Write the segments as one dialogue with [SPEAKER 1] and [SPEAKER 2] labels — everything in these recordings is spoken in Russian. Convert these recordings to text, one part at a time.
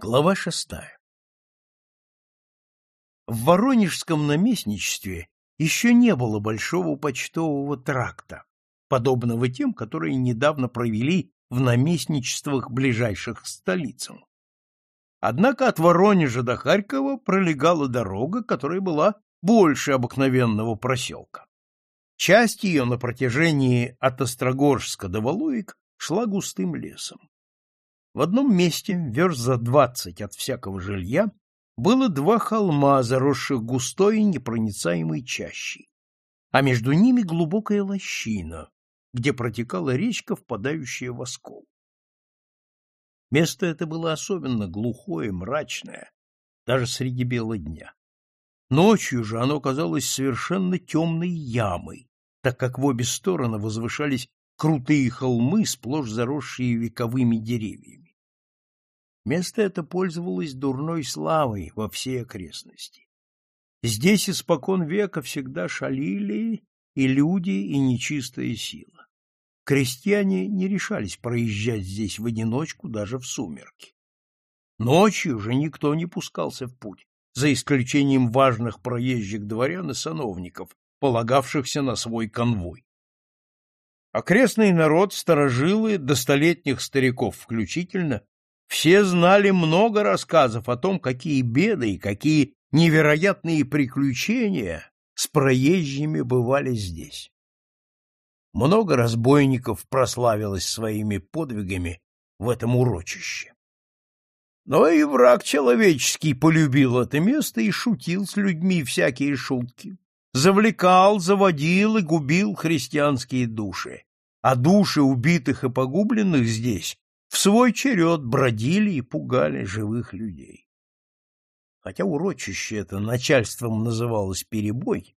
[SPEAKER 1] Глава шестая В Воронежском наместничестве еще не было большого почтового тракта, подобного тем, которые недавно провели в наместничествах ближайших к столицам. Однако от Воронежа до Харькова пролегала дорога, которая была больше обыкновенного проселка. Часть ее на протяжении от Острогорска до Валуек шла густым лесом. В одном месте, верст за двадцать от всякого жилья, было два холма, заросших густой и непроницаемой чащей, а между ними глубокая лощина, где протекала речка, впадающая в оскол. Место это было особенно глухое, мрачное, даже среди бела дня. Ночью же оно казалось совершенно темной ямой, так как в обе стороны возвышались крутые холмы, сплошь заросшие вековыми деревьями. Место это пользовалось дурной славой во всей окрестности. Здесь испокон века всегда шалили и люди, и нечистая сила. Крестьяне не решались проезжать здесь в одиночку даже в сумерки. Ночью же никто не пускался в путь, за исключением важных проезжих дворян и сановников, полагавшихся на свой конвой. Окрестный народ, сторожилы, до столетних стариков включительно, все знали много рассказов о том, какие беды и какие невероятные приключения с проезжими бывали здесь. Много разбойников прославилось своими подвигами в этом урочище. Но и враг человеческий полюбил это место и шутил с людьми всякие шутки. Завлекал, заводил и губил христианские души. А души убитых и погубленных здесь в свой черед бродили и пугали живых людей. Хотя урочище это начальством называлось перебой,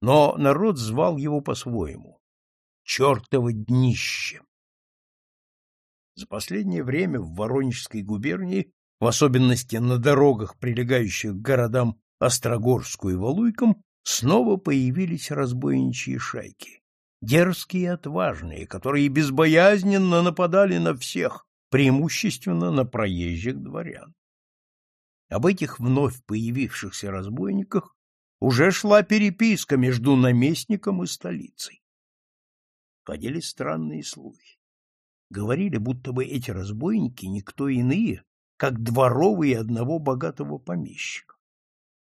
[SPEAKER 1] но народ звал его по-своему — чертово днище. За последнее время в Воронежской губернии, в особенности на дорогах, прилегающих к городам Острогорску и Валуйкам, снова появились разбойничьи шайки дерзкие и отважные, которые безбоязненно нападали на всех, преимущественно на проезжих дворян. Об этих вновь появившихся разбойниках уже шла переписка между наместником и столицей. Ходили странные слухи. Говорили, будто бы эти разбойники никто иные, как дворовые одного богатого помещика.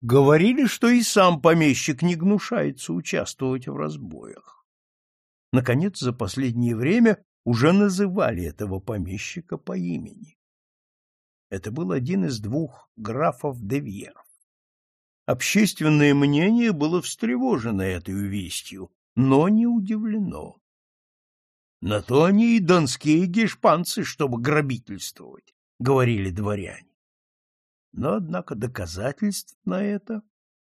[SPEAKER 1] Говорили, что и сам помещик не гнушается участвовать в разбоях. Наконец, за последнее время уже называли этого помещика по имени. Это был один из двух графов Девьеров. Общественное мнение было встревожено этой вестью, но не удивлено. На то они и донские гешпанцы, чтобы грабительствовать, говорили дворяне. Но, однако, доказательств на это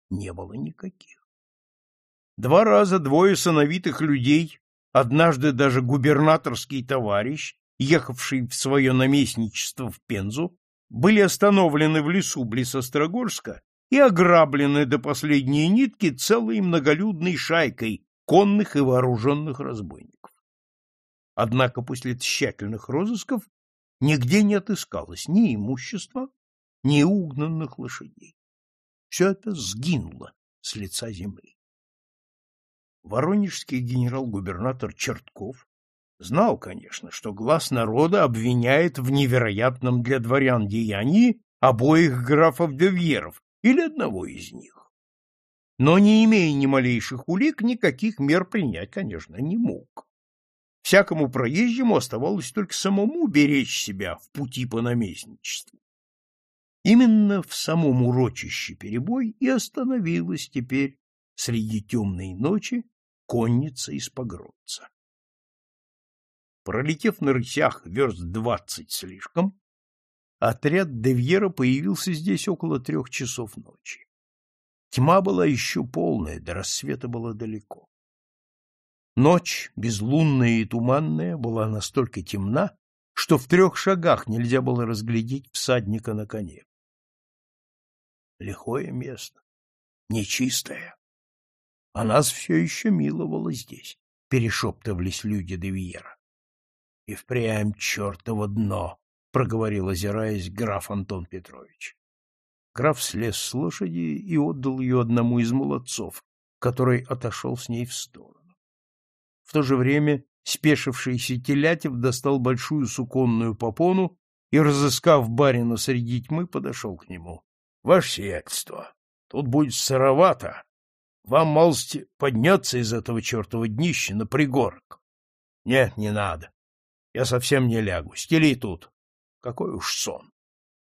[SPEAKER 1] не было никаких. Два раза двое сыновитых людей Однажды даже губернаторский товарищ, ехавший в свое наместничество в Пензу, были остановлены в лесу близ Острогорска и ограблены до последней нитки целой многолюдной шайкой конных и вооруженных разбойников. Однако после тщательных розысков нигде не отыскалось ни имущества, ни угнанных лошадей. Все это сгинуло с лица земли. Воронежский генерал-губернатор Чертков знал, конечно, что глаз народа обвиняет в невероятном для дворян деянии обоих графов-девьеров или одного из них. Но, не имея ни малейших улик, никаких мер принять, конечно, не мог. Всякому проезжему оставалось только самому беречь себя в пути по наместничеству. Именно в самом урочище перебой и остановилась теперь среди темной ночи конница из Погродца. Пролетев на рысях верст двадцать слишком, отряд Девьера появился здесь около трех часов ночи. Тьма была еще полная, до рассвета было далеко. Ночь, безлунная и туманная, была настолько темна, что в трех шагах нельзя было разглядеть всадника на коне. Лихое место, нечистое. А нас все еще миловало здесь, — перешептывались люди Девьера. И впрямь чертово дно, — проговорил, озираясь, граф Антон Петрович. Граф слез с лошади и отдал ее одному из молодцов, который отошел с ней в сторону. В то же время спешившийся Телятев достал большую суконную попону и, разыскав барина среди тьмы, подошел к нему. — Ваше сиятельство, тут будет сыровато. Вам, малости, подняться из этого чертова днища на пригорок. — Нет, не надо. Я совсем не лягу. Стели тут. Какой уж сон.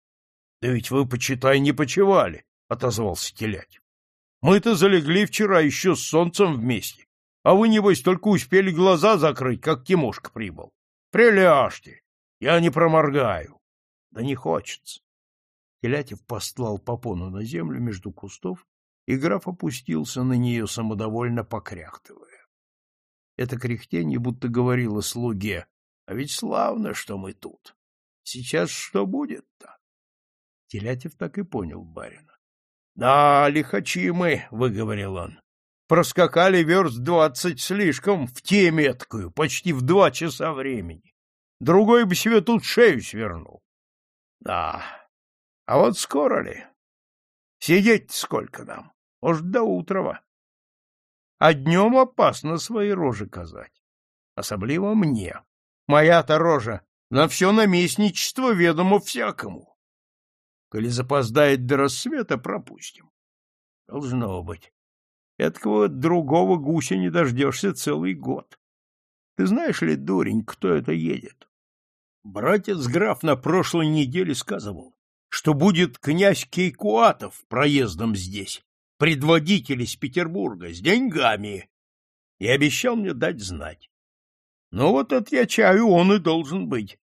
[SPEAKER 1] — Да ведь вы, почитай, не почевали, — отозвался Телятев. — Мы-то залегли вчера еще с солнцем вместе, а вы, небось, только успели глаза закрыть, как Тимошка прибыл. Приляжьте, я не проморгаю. Да не хочется. Телятев постлал попону на землю между кустов, и граф опустился на нее, самодовольно покряхтывая. Это кряхтение будто говорило слуге, а ведь славно, что мы тут. Сейчас что будет-то? Телятев так и понял барина. — Да, лихачи мы, — выговорил он. Проскакали верст двадцать слишком в теметкую, почти в два часа времени. Другой бы себе тут шею свернул. Да, а вот скоро ли? Сидеть сколько нам? Может, до утрова. А днем опасно свои рожи казать. Особливо мне. Моя-то рожа на все наместничество ведомо всякому. Коли запоздает до рассвета, пропустим. Должно быть. Этого другого гуся не дождешься целый год. Ты знаешь ли, дурень, кто это едет? Братец граф на прошлой неделе сказывал, что будет князь Кейкуатов проездом здесь, предводитель из Петербурга, с деньгами, и обещал мне дать знать. Ну вот это я чаю, он и должен быть.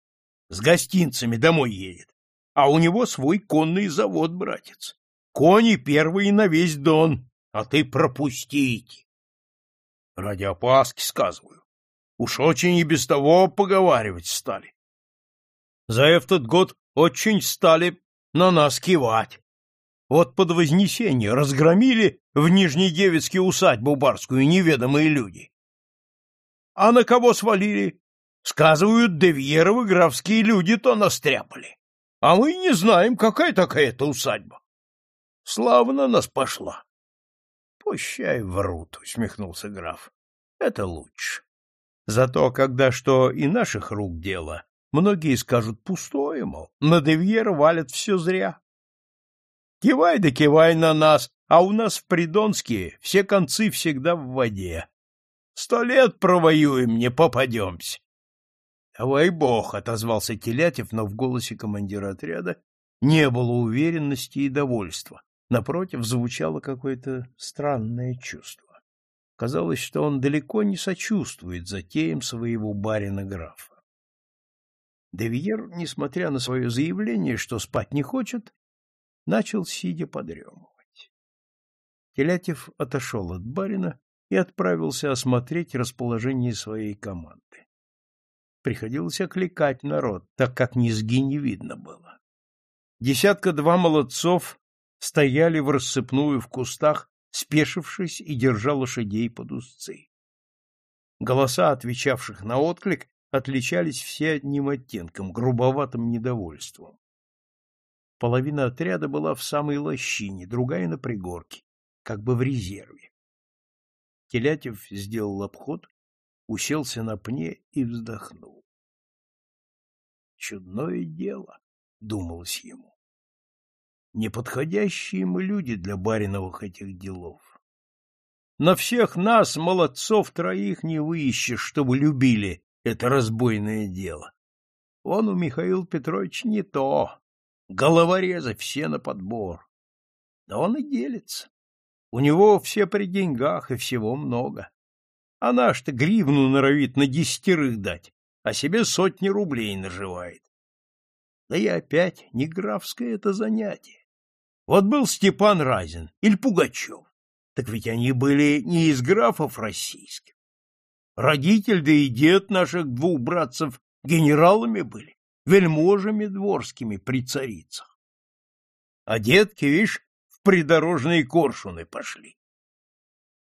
[SPEAKER 1] С гостинцами домой едет а у него свой конный завод, братец. Кони первые на весь дон, а ты пропустите. Ради опаски сказываю. Уж очень и без того поговаривать стали. За этот год очень стали на нас кивать. Вот под Вознесение разгромили в Нижнедевицке усадьбу барскую неведомые люди. А на кого свалили? Сказывают, Девьеровы графские люди то настряпали. А мы не знаем, какая такая эта усадьба. Славно нас пошла. — Пущай врут, — усмехнулся граф. — Это лучше. Зато, когда что и наших рук дело, многие скажут пустое, мол, на Девьер валят все зря. Кивай да кивай на нас, а у нас в Придонске все концы всегда в воде. Сто лет провоюем, не попадемся. — Давай бог, — отозвался Телятев, но в голосе командира отряда не было уверенности и довольства. Напротив, звучало какое-то странное чувство. Казалось, что он далеко не сочувствует затеям своего барина-графа. Девьер, несмотря на свое заявление, что спать не хочет, начал сидя подремывать. Телятев отошел от барина и отправился осмотреть расположение своей команды приходилось окликать народ, так как низги не видно было. Десятка-два молодцов стояли в рассыпную в кустах, спешившись и держа лошадей под узцы. Голоса, отвечавших на отклик, отличались все одним оттенком, грубоватым недовольством. Половина отряда была в самой лощине, другая на пригорке, как бы в резерве. Телятев сделал обход уселся на пне и вздохнул. Чудное дело, думалось ему. Неподходящие мы люди для бариновых этих делов. На всех нас, молодцов троих, не выищешь, чтобы любили это разбойное дело. Он у Михаила Петровича не то. Головорезы все на подбор. Да он и делится. У него все при деньгах и всего много. А наш-то гривну норовит на десятерых дать, а себе сотни рублей наживает. Да и опять не графское это занятие. Вот был Степан Разин или Пугачев, так ведь они были не из графов российских. Родитель, да и дед наших двух братцев генералами были, вельможами дворскими при царицах. А детки, видишь, в придорожные коршуны пошли.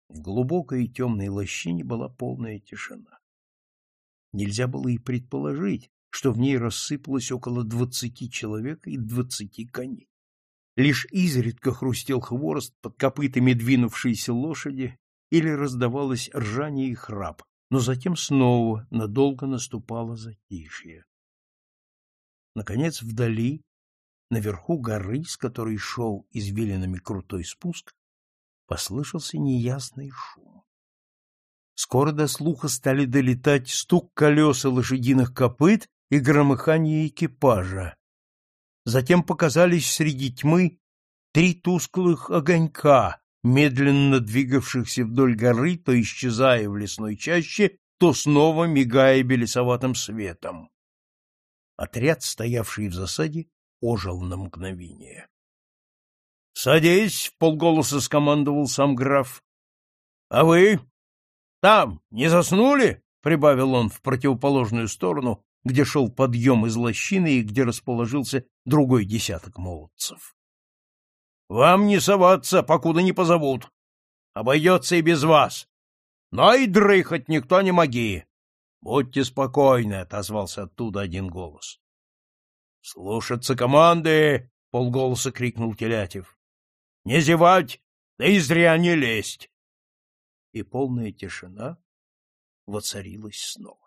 [SPEAKER 1] В глубокой и темной лощине была полная тишина. Нельзя было и предположить, что в ней рассыпалось около двадцати человек и двадцати коней. Лишь изредка хрустел хворост под копытами двинувшейся лошади или раздавалось ржание и храп, но затем снова надолго наступало затишье. Наконец, вдали, наверху горы, с которой шел извилинами крутой спуск, послышался неясный шум. Скоро до слуха стали долетать стук колеса лошадиных копыт и громыхание экипажа. Затем показались среди тьмы три тусклых огонька, медленно двигавшихся вдоль горы, то исчезая в лесной чаще, то снова мигая белесоватым светом. Отряд, стоявший в засаде, ожил на мгновение. — Садись! — полголоса скомандовал сам граф. — А вы? Там, не заснули? — прибавил он в противоположную сторону, где шел подъем из лощины и где расположился другой десяток молодцев. — Вам не соваться, покуда не позовут. Обойдется и без вас. Но и дрыхать никто не моги. — Будьте спокойны, — отозвался оттуда один голос. — Слушаться команды! — полголоса крикнул Телятев. — Не зевать, да и зря не лезть. И полная тишина воцарилась снова.